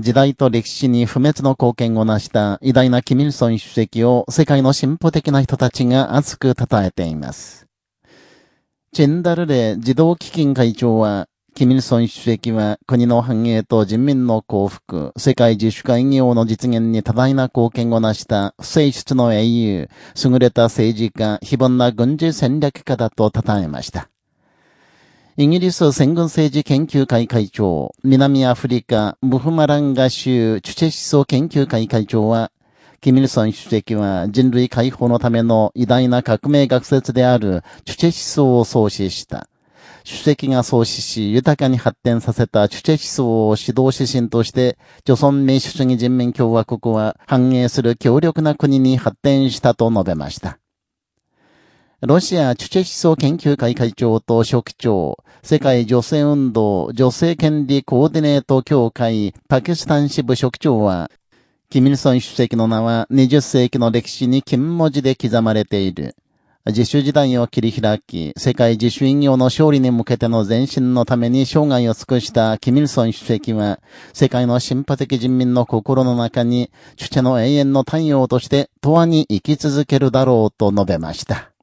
時代と歴史に不滅の貢献を成した偉大なキミルソン主席を世界の進歩的な人たちが熱く称えています。チェンダルレ児童基金会長は、キミルソン主席は国の繁栄と人民の幸福、世界自主会業の実現に多大な貢献を成した不正出の英雄、優れた政治家、非凡な軍事戦略家だと称えました。イギリス戦軍政治研究会会長、南アフリカ、ムフマランガ州チュチェ思想研究会会長は、キミルソン主席は人類解放のための偉大な革命学説であるチュチェ思想を創始した。主席が創始し豊かに発展させたチュチェ思想を指導指針として、朝鮮民主主義人民共和国は繁栄する強力な国に発展したと述べました。ロシアチュチェ思想研究会会長と書記長、世界女性運動女性権利コーディネート協会パキスタン支部書記長は、キミルソン主席の名は20世紀の歴史に金文字で刻まれている。自主時代を切り開き、世界自主引用の勝利に向けての前進のために生涯を尽くしたキミルソン主席は、世界の進歩的人民の心の中に、主チェの永遠の太陽として、永遠に生き続けるだろうと述べました。